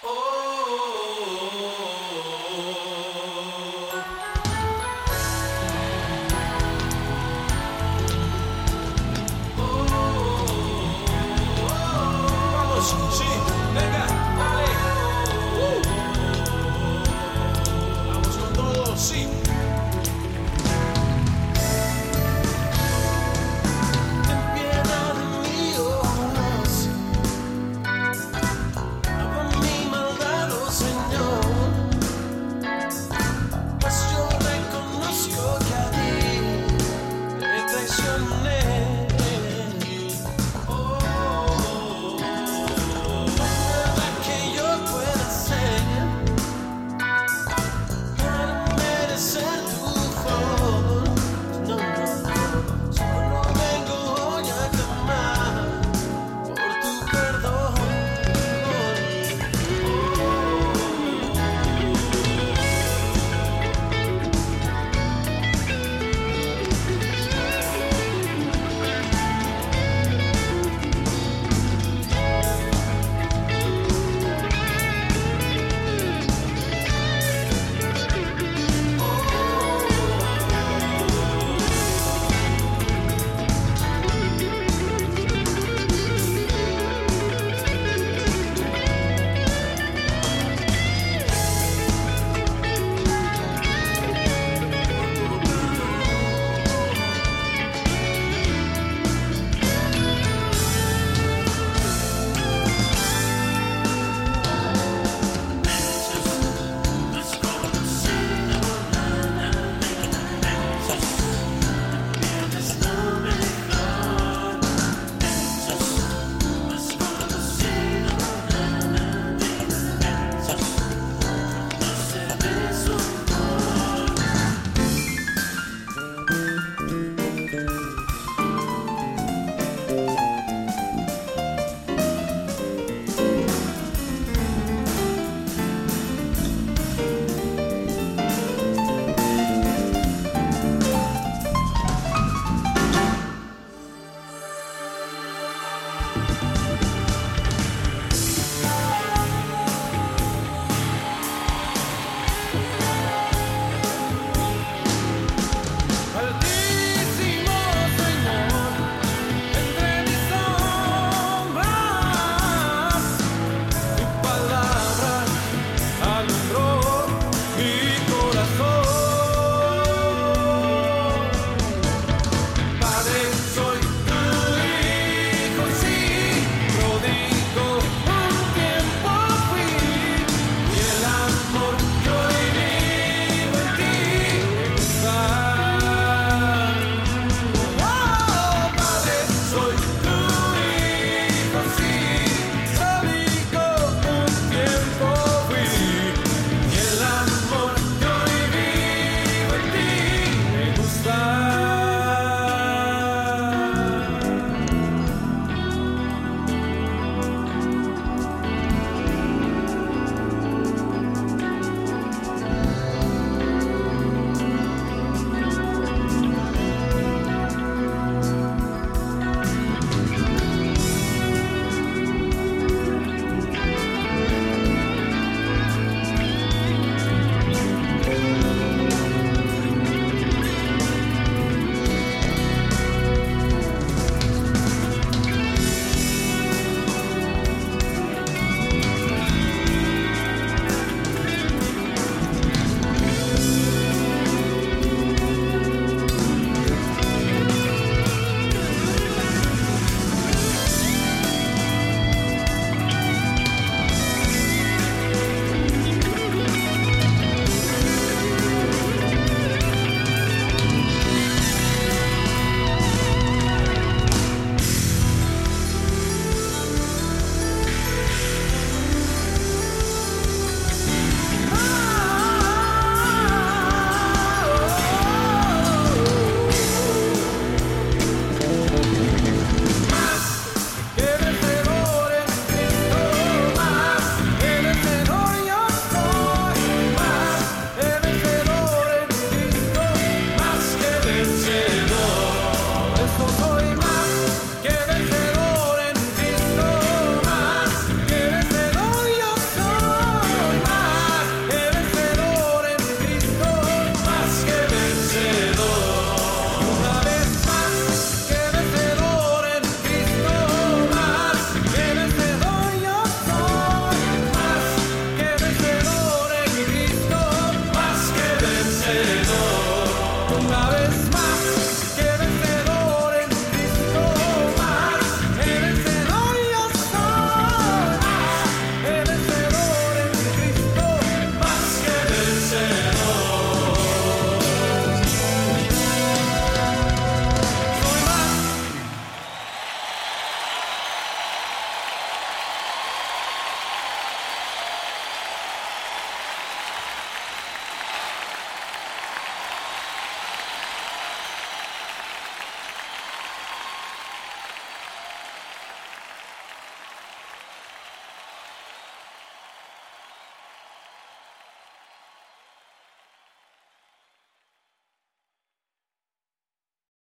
Oh, vamos, sí, venga, vale, vamos con todos, sí. Christmas.